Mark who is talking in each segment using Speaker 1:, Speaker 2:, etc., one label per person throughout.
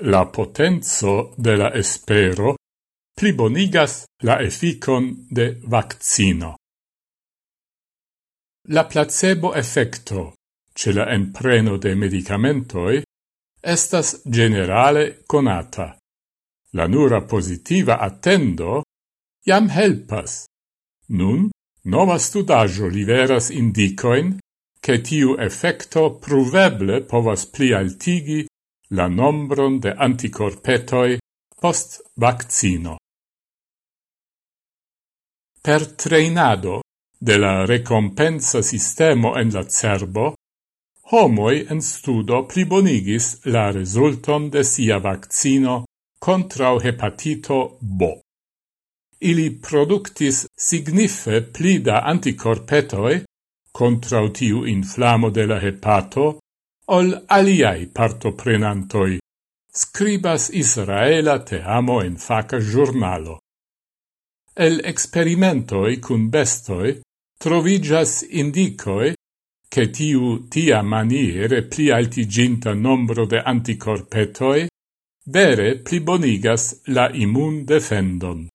Speaker 1: La potenzo de la espero plibonigas la efficon de vaccino. La placebo effecto ce la enpreno de medicamentoi estas generale conata. La nura positiva attendo jam helpas. Nun, nova studaggio liveras indicoin che tiu effecto proveble povas pli altigi la nombron de anticorpetoi post vaccino. Per treinado de la recompensa sistemo en la cerbo, homoi en studo plibonigis la resulton de sia vaccino contrau hepatito B. Ili productis signife plida anticorpetoi contrau tiu inflamo de la hepato ol aliai partoprenantoi, scribas Israela te amo en faca giornalo. El experimentoi cun bestoi trovigas indicoi che tiu tia maniere pli altiginta nombro de anticorpetoi vere plibonigas la immun defendon.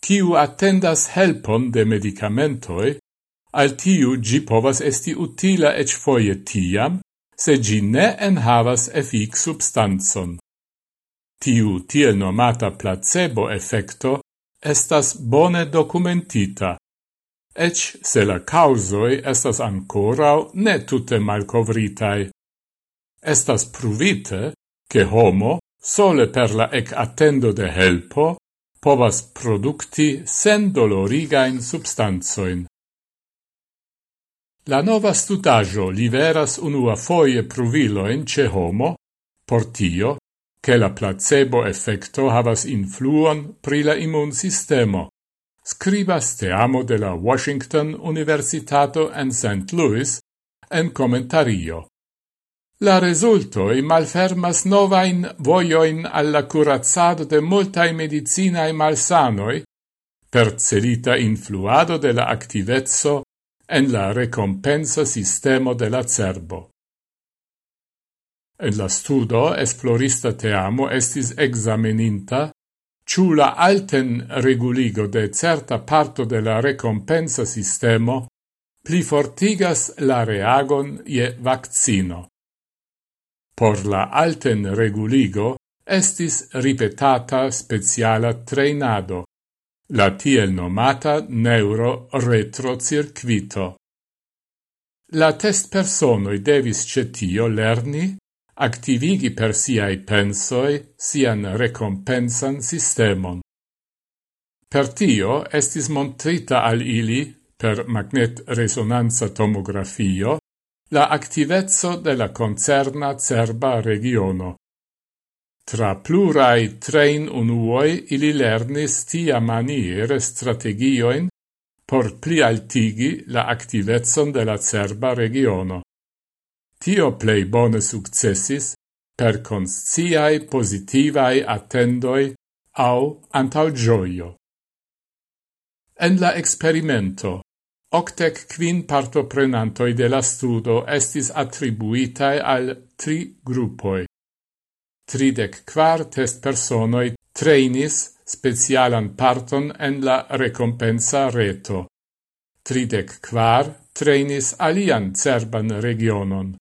Speaker 1: Ciu attendas helpon de medicamentoi, al tiu gi povas esti utila ec foie tiam, se gi ne enhavas efic substanzon. Tiu tiel nomata placebo effecto estas bone documentita, ec se la causoi estas ancorau ne tute malcovritai. Estas pruvite che homo, sole per la ec attendo de helpo, povas producti sen dolorigain substanzoin. La nova stutajo liveras unua foie pruviloin ce homo, por tio, che la placebo effecto havas influon pri la immunsistemo, scribas te amo de la Washington Universitato en St. Louis en commentario. La resultoi malfermas novain voioin alla curazzado de multae medicinae malsanoi per celita influado de la activezzo en la recompensa sistemo de la cerbo. En la studo esplorista teamo estis examininta ciù la alten reguligo de certa parto de la recompensa sistemo pli fortigas la reagon je vaccino. Por la alten reguligo estis ripetata speciala treinado, la tiel nomata neuro-retrocircuito. La test personoi devis cetio lerni, activigi per siai pensoi sian recompensan sistemon. Per tio estis montrita al ili, per magnet resonanza tomografio, la activezzo de la concerna cerba regiono. Tra plurai train unuoi ili lernis tia maniere strategioin por plialtigi la activezzon de la cerba regiono. Tio plei bone successis per consciai positivai attendoi au antau gioio. En la experimento, octec quin partoprenantoi de la studo estis attribuitae al tri gruppoi. Tridec quar test personoi trainis specialan parton en la recompensa reto. Tridec quar trainis alian cerban regionon,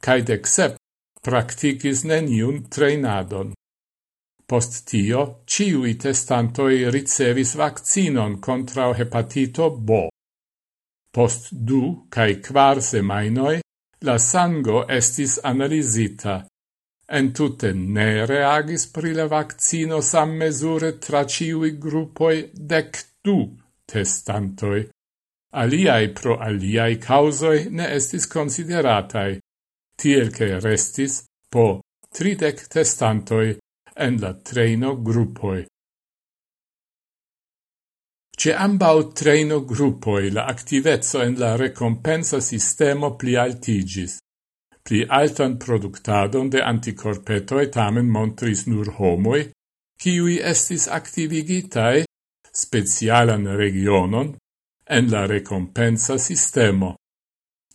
Speaker 1: cae sep practicis neniun trainadon. Post tio, ciui testantoi ricevis vaccinon contra hepatito B. Post du cae quar semainoi, la sango estis analisita entute ne reagis pri la vaccino sam mesure tra ciui gruppoi dec du testantoi. Aliai pro aliai causoi ne estis consideratai, tiel che restis po tridec testantoi en la treino gruppoi. Ce ambau treino gruppoi la activezzo en la recompensa sistemo pli altigis. Pli altan productadon de anticorpetoi tamen montris nur homoi, kiui estis activigitae specialan regionon en la recompensa sistemo.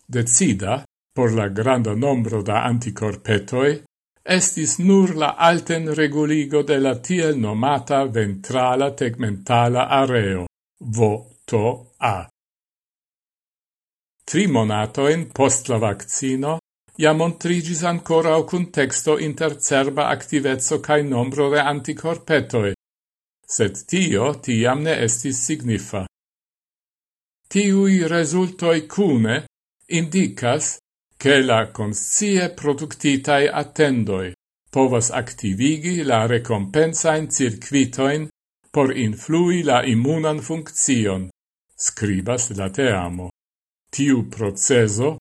Speaker 1: Decida, por la granda nombro da anticorpetoi, estis nur la alten reguligo de la tiel nomata ventrala tegmentala areo, VOTO-A. Tri monatoin post la vaccino, ja montrigis ancora o contexto inter cerba activezzo cae nombro de anticorpetoi, sed tio tiam ne estis signifa. Tiui resultoi cune indicas che la conscie productitai attendoi povas activigi la recompensain circuitoin por influi la immunan funccion, scribas la teamo. Tiu proceso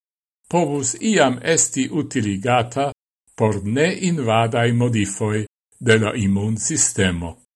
Speaker 1: povus iam esti utiligata por neinvadai modifoi de la immun sistemo.